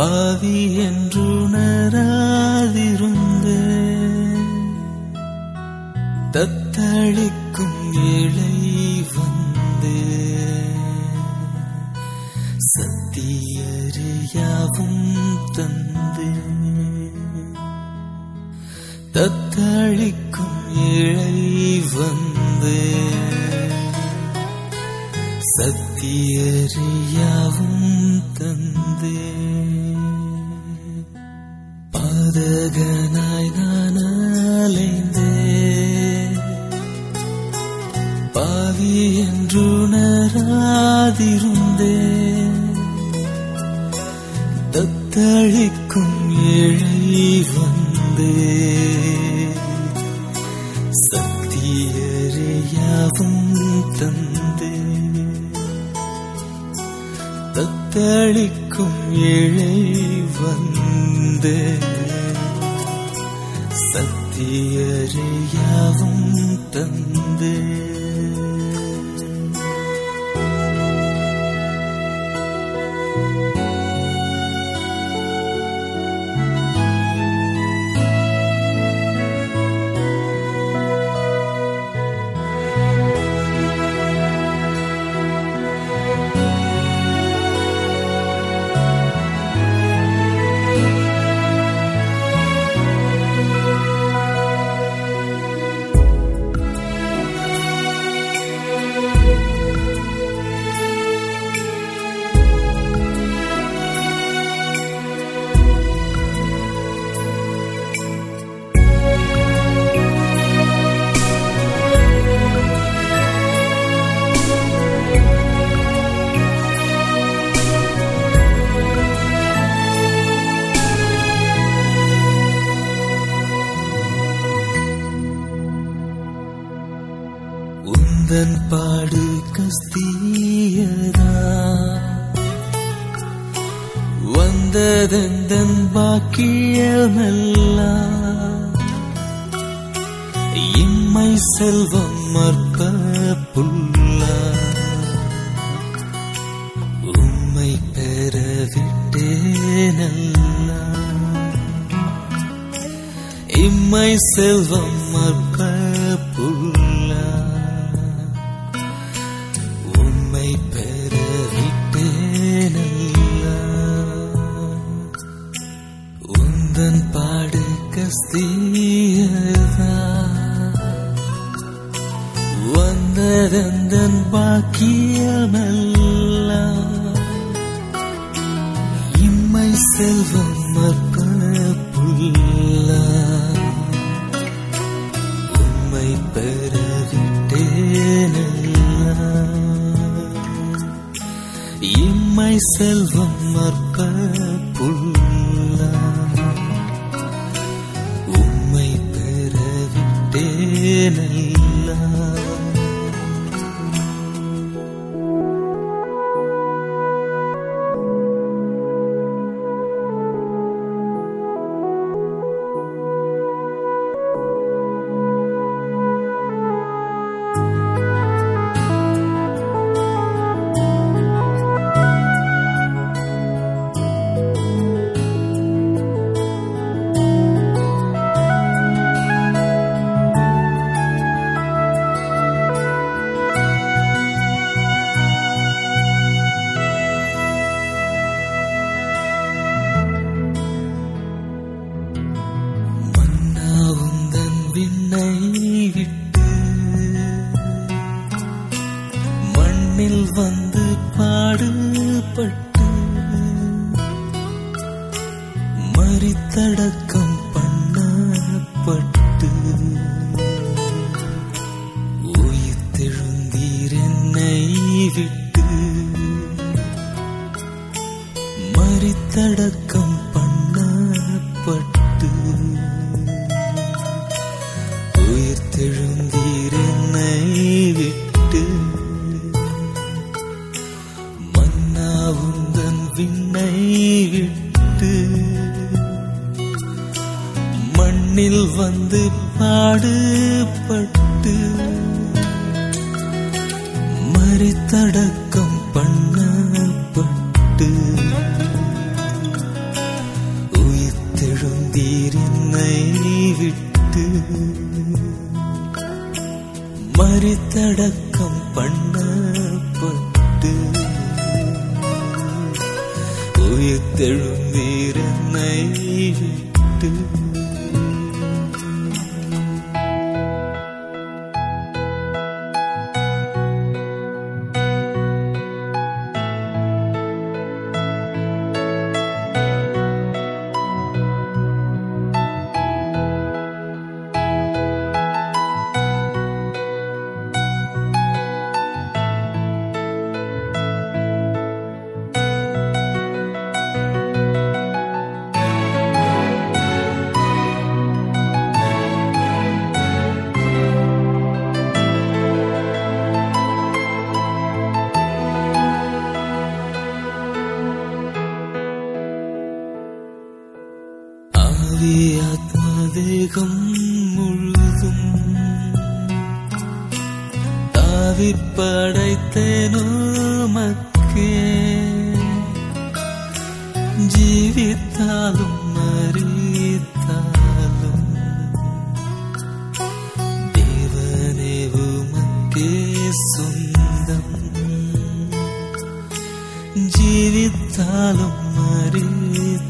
பாவி என்றுணராதிருந்தேன் தத்தளிக்கும் ஏழை வந்தேன் சத்தியறியாவும் தந்து. தத்தளிக்கும் ஏழை வந்தேன் சத்தியறியாவும் தத்தளிக்கும் ஏழை வந்தே. சக்தியறியாவும் தந்தே. தத்தளிக்கும் ஏழை வந்தே. சக்தியறியாவும் தந்தே. உந்தன் பாடு கஸ்தியதா. வந்ததெந்தன் பாக்கியமெல்லாம் இம்மை செல்வம் மற்ப புல்லா உம்மை பெறவிட்டேனல்லா. இம்மை செல்வம் மற்ப வந்ததந்தன் பாக்கியமெல்லாம். இம்மை செல்வம் மற்ப புல்லா உம்மை பெற விட்டேனல்லா இம்மை பாடுபட்டு மறித்தடக்கம் பண்ணப்பட்டு உயிர்த்தெழுந்தீர் என்னை விட்டு மறித்தடக்கம் வந்து பாடுபட்டு மறித்தடக்கம் பண்ணப்பட்டு உயிர்த்தெழுந்தீர் என்னை விட்டு மறித்தடக்கம் பண்ணப்பட்டு உயிர்த்தெழுந்தீர் என்னை விட்டு ആവിയാത്മദേഹം മുഴുതും. ആവിപ്പടൈത്തനുമക്കേ ജീവിത്താലും മരിത്താലും ദേവനേവുമക്കേ സ്വന്തം. ജീവിത്താലും മരിത്ത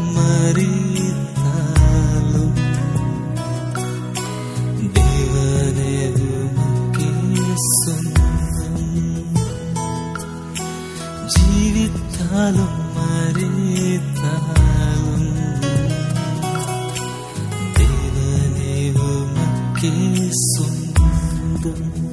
ജീവിത്താലും മരിത്താലും ദേവദേവുമൊക്കെ സ്വന്തം